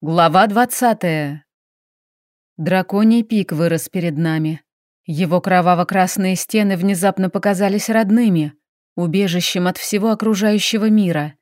Глава двадцатая. Драконий пик вырос перед нами. Его кроваво-красные стены внезапно показались родными, убежищем от всего окружающего мира.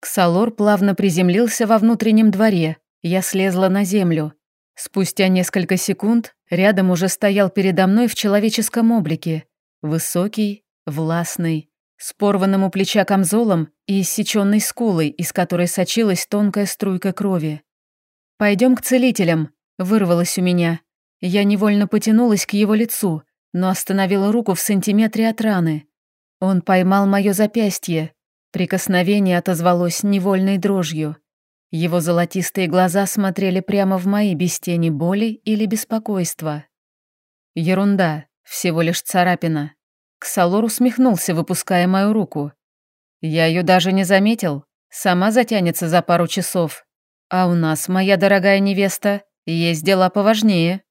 Ксалор плавно приземлился во внутреннем дворе, я слезла на землю. Спустя несколько секунд рядом уже стоял передо мной в человеческом облике, высокий, властный, с порванным у плеча камзолом и иссеченной скулой, из которой сочилась тонкая струйка крови. «Пойдем к целителям», — вырвалось у меня. Я невольно потянулась к его лицу, но остановила руку в сантиметре от раны. Он поймал мое запястье. Прикосновение отозвалось невольной дрожью. Его золотистые глаза смотрели прямо в мои без тени боли или беспокойства. Ерунда, всего лишь царапина. Ксалор усмехнулся, выпуская мою руку. Я ее даже не заметил, сама затянется за пару часов. «А у нас, моя дорогая невеста, есть дела поважнее».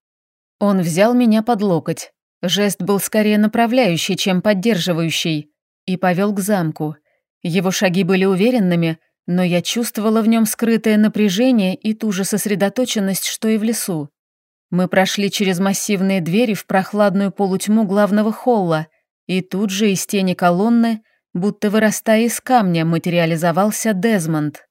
Он взял меня под локоть. Жест был скорее направляющий, чем поддерживающий, и повел к замку. Его шаги были уверенными, но я чувствовала в нем скрытое напряжение и ту же сосредоточенность, что и в лесу. Мы прошли через массивные двери в прохладную полутьму главного холла, и тут же из тени колонны, будто вырастая из камня, материализовался Дезмонд.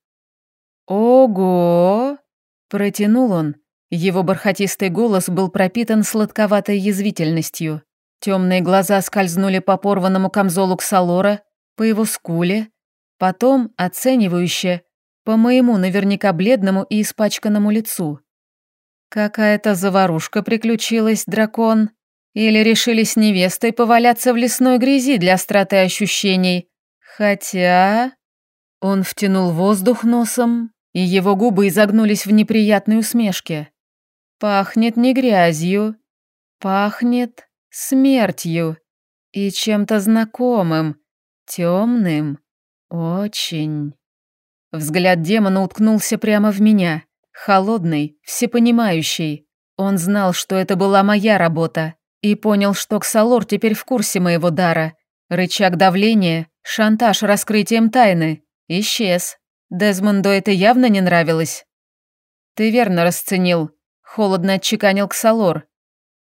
«Ого!» – протянул он. Его бархатистый голос был пропитан сладковатой язвительностью. Темные глаза скользнули по порванному камзолу Ксалора, по его скуле, потом, оценивающе, по моему наверняка бледному и испачканному лицу. «Какая-то заварушка приключилась, дракон. Или решили с невестой поваляться в лесной грязи для остроты ощущений. Хотя...» Он втянул воздух носом, и его губы изогнулись в неприятной усмешке. «Пахнет не грязью, пахнет смертью и чем-то знакомым, темным, очень». Взгляд демона уткнулся прямо в меня, холодный, всепонимающий. Он знал, что это была моя работа, и понял, что Ксалор теперь в курсе моего дара. Рычаг давления, шантаж раскрытием тайны, исчез. Дезмонду это явно не нравилось. Ты верно расценил. Холодно отчеканил Ксалор.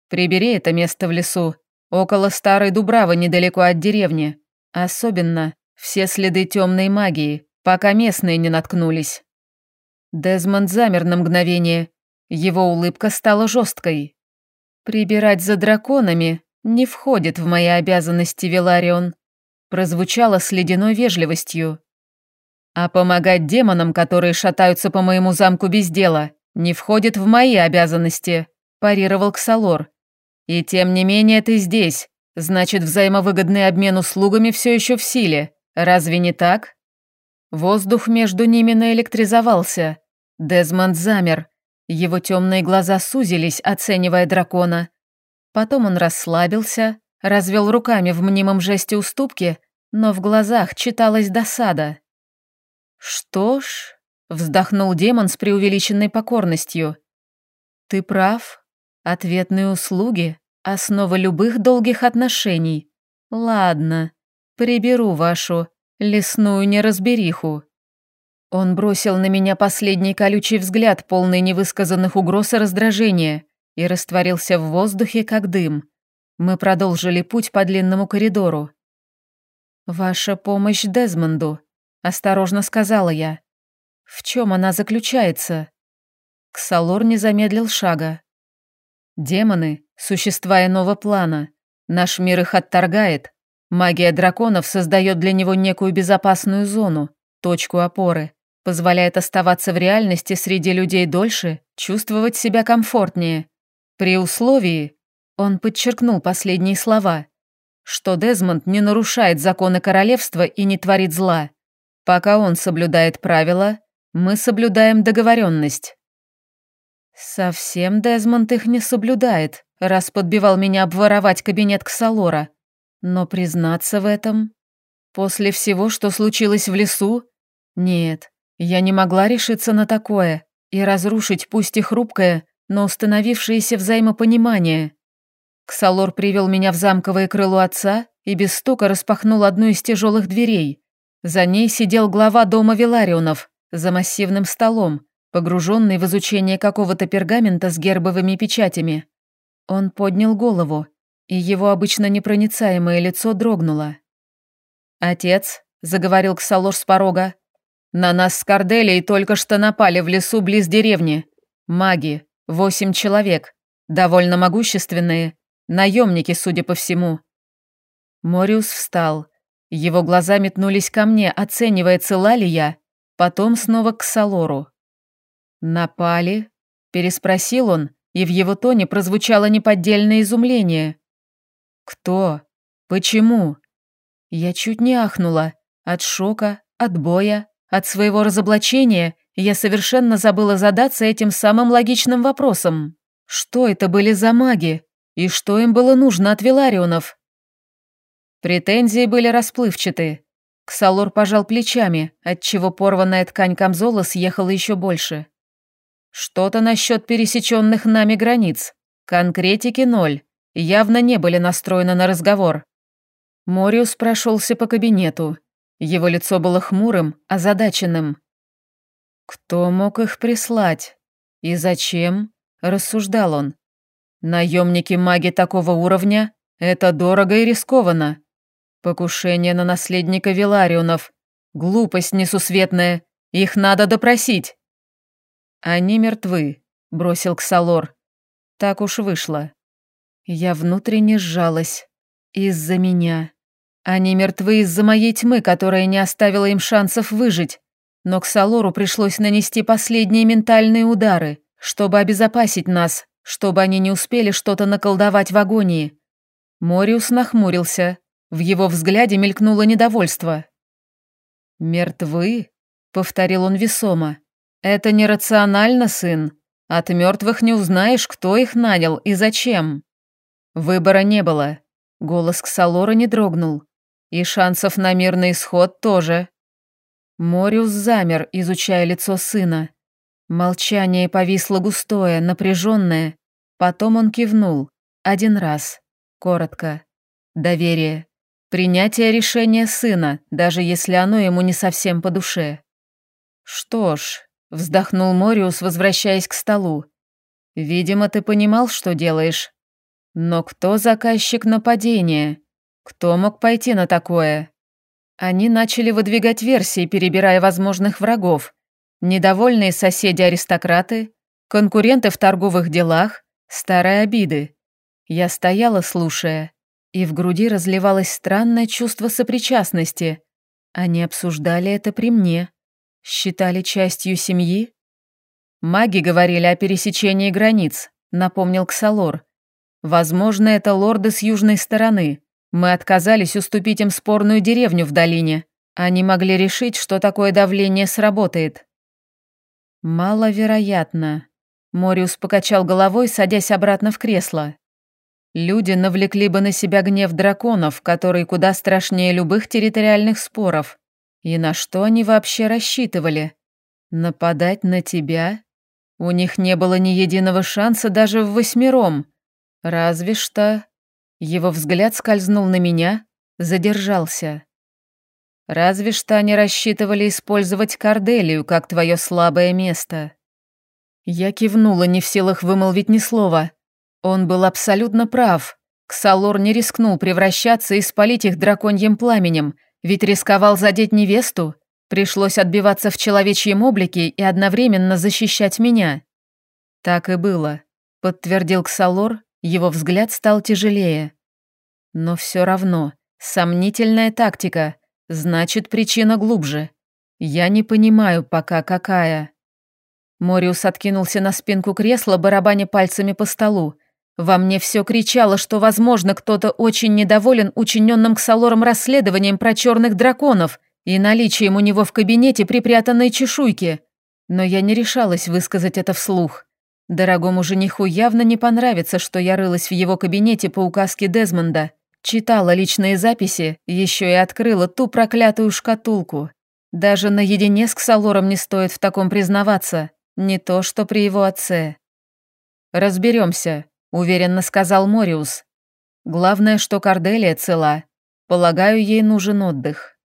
Прибери это место в лесу, около старой Дубравы, недалеко от деревни. Особенно все следы темной магии, пока местные не наткнулись. Дезмонд замер на мгновение. Его улыбка стала жесткой. «Прибирать за драконами не входит в мои обязанности, Веларион», прозвучало с ледяной вежливостью. А помогать демонам, которые шатаются по моему замку без дела, не входит в мои обязанности», – парировал Ксалор. «И тем не менее ты здесь. Значит, взаимовыгодный обмен услугами все еще в силе. Разве не так?» Воздух между ними наэлектризовался. Дезмонд замер. Его темные глаза сузились, оценивая дракона. Потом он расслабился, развел руками в мнимом жесте уступки, но в глазах читалась досада. «Что ж», — вздохнул демон с преувеличенной покорностью, «ты прав. Ответные услуги — основа любых долгих отношений. Ладно, приберу вашу лесную неразбериху». Он бросил на меня последний колючий взгляд, полный невысказанных угроз и раздражения, и растворился в воздухе, как дым. Мы продолжили путь по длинному коридору. «Ваша помощь Дезмонду», Осторожно сказала я. В чем она заключается? Ксалор не замедлил шага. Демоны – существа иного плана. Наш мир их отторгает. Магия драконов создает для него некую безопасную зону, точку опоры, позволяет оставаться в реальности среди людей дольше, чувствовать себя комфортнее. При условии, он подчеркнул последние слова, что Дезмонд не нарушает законы королевства и не творит зла. Пока он соблюдает правила, мы соблюдаем договоренность. Совсем Дезмонд их не соблюдает, раз подбивал меня обворовать кабинет Ксалора. Но признаться в этом... После всего, что случилось в лесу? Нет, я не могла решиться на такое и разрушить пусть и хрупкое, но установившееся взаимопонимание. Ксалор привел меня в замковое крыло отца и без стука распахнул одну из тяжелых дверей. За ней сидел глава дома Виларионов, за массивным столом, погруженный в изучение какого-то пергамента с гербовыми печатями. Он поднял голову, и его обычно непроницаемое лицо дрогнуло. «Отец», — заговорил Ксалор с порога, — «на нас с Корделией только что напали в лесу близ деревни. Маги, восемь человек, довольно могущественные, наемники, судя по всему». Мориус встал. Его глаза метнулись ко мне, оценивая, цела ли я, потом снова к Салору. «Напали?» – переспросил он, и в его тоне прозвучало неподдельное изумление. «Кто? Почему?» Я чуть не ахнула. От шока, от боя, от своего разоблачения я совершенно забыла задаться этим самым логичным вопросом. Что это были за маги? И что им было нужно от Виларионов? Претензии были расплывчаты. Ксалор пожал плечами, отчего порванная ткань камзола съехала еще больше. Что-то насчет пересеченных нами границ. Конкретики ноль. Явно не были настроены на разговор. Мориус прошелся по кабинету. Его лицо было хмурым, озадаченным. «Кто мог их прислать? И зачем?» – рассуждал он. «Наемники-маги такого уровня – это дорого и рискованно. Покушение на наследника Виларионов. Глупость несусветная. Их надо допросить». «Они мертвы», – бросил Ксалор. «Так уж вышло». Я внутренне сжалась. Из-за меня. Они мертвы из-за моей тьмы, которая не оставила им шансов выжить. Но к Салору пришлось нанести последние ментальные удары, чтобы обезопасить нас, чтобы они не успели что-то наколдовать в агонии. Мориус нахмурился. В его взгляде мелькнуло недовольство. «Мертвы?» — повторил он весомо. «Это нерационально, сын. От мертвых не узнаешь, кто их нанял и зачем». Выбора не было. Голос Ксалора не дрогнул. И шансов на мирный исход тоже. Мориус замер, изучая лицо сына. Молчание повисло густое, напряженное. Потом он кивнул. Один раз. Коротко. Доверие. Принятие решения сына, даже если оно ему не совсем по душе. «Что ж», — вздохнул Мориус, возвращаясь к столу. «Видимо, ты понимал, что делаешь. Но кто заказчик нападения? Кто мог пойти на такое? Они начали выдвигать версии, перебирая возможных врагов. Недовольные соседи-аристократы, конкуренты в торговых делах, старые обиды. Я стояла, слушая, и в груди разливалось странное чувство сопричастности. Они обсуждали это при мне. Считали частью семьи? Маги говорили о пересечении границ, напомнил Ксалор. Возможно, это лорды с южной стороны. Мы отказались уступить им спорную деревню в долине. Они могли решить, что такое давление сработает. Маловероятно. Мориус покачал головой, садясь обратно в кресло. Люди навлекли бы на себя гнев драконов, который куда страшнее любых территориальных споров. И на что они вообще рассчитывали? Нападать на тебя? У них не было ни единого шанса даже в восьмером. Разве что... Его взгляд скользнул на меня, задержался. Разве что они рассчитывали использовать Корделию как твое слабое место. Я кивнула, не в силах вымолвить ни слова. Он был абсолютно прав. Ксалор не рискнул превращаться и спалить их драконьим пламенем, ведь рисковал задеть невесту. Пришлось отбиваться в человечьем облике и одновременно защищать меня. Так и было, подтвердил Ксалор, его взгляд стал тяжелее. Но все равно, сомнительная тактика, значит, причина глубже. Я не понимаю пока, какая. Мориус откинулся на спинку кресла, барабаня пальцами по столу. Во мне все кричало, что, возможно, кто-то очень недоволен учиненным Ксалором расследованием про черных драконов и наличием у него в кабинете припрятанной чешуйки. Но я не решалась высказать это вслух. Дорогому жениху явно не понравится, что я рылась в его кабинете по указке Дезмонда, читала личные записи, еще и открыла ту проклятую шкатулку. Даже наедине с Ксалором не стоит в таком признаваться, не то что при его отце. «Разберемся», — уверенно сказал Мориус. «Главное, что Корделия цела. Полагаю, ей нужен отдых».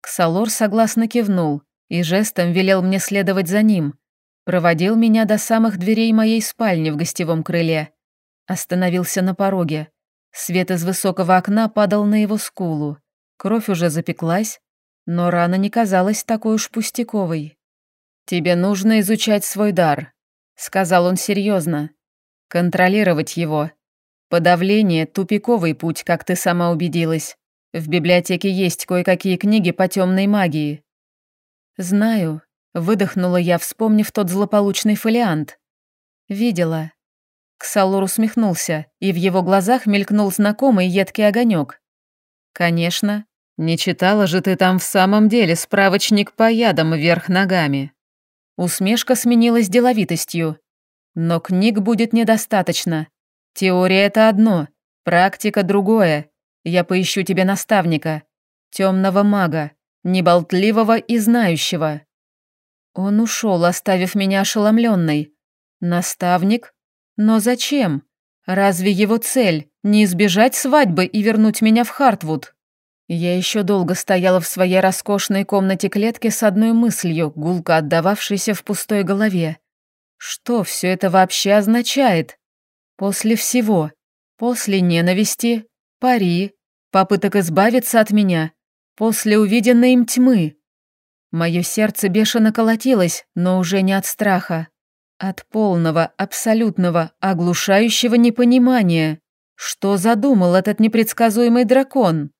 Ксалор согласно кивнул и жестом велел мне следовать за ним, Проводил меня до самых дверей моей спальни в гостевом крыле. Остановился на пороге. Свет из высокого окна падал на его скулу. Кровь уже запеклась, но рана не казалась такой уж пустяковой. «Тебе нужно изучать свой дар», — сказал он серьезно. «Контролировать его. Подавление — тупиковый путь, как ты сама убедилась. В библиотеке есть кое-какие книги по темной магии». «Знаю», — выдохнула я, вспомнив тот злополучный фолиант. «Видела». Ксалур усмехнулся, и в его глазах мелькнул знакомый едкий огонек. «Конечно. Не читала же ты там в самом деле справочник по ядам вверх ногами». Усмешка сменилась деловитостью. «Но книг будет недостаточно. Теория — это одно, практика — другое. Я поищу тебе наставника. Темного мага, неболтливого и знающего». Он ушел, оставив меня ошеломленной. Наставник? Но зачем? Разве его цель — не избежать свадьбы и вернуть меня в Хартвуд? Я еще долго стояла в своей роскошной комнате клетки с одной мыслью, гулко отдававшейся в пустой голове. Что все это вообще означает? После всего. После ненависти, пари, попыток избавиться от меня, после увиденной им тьмы. Мое сердце бешено колотилось, но уже не от страха. От полного, абсолютного, оглушающего непонимания. Что задумал этот непредсказуемый дракон?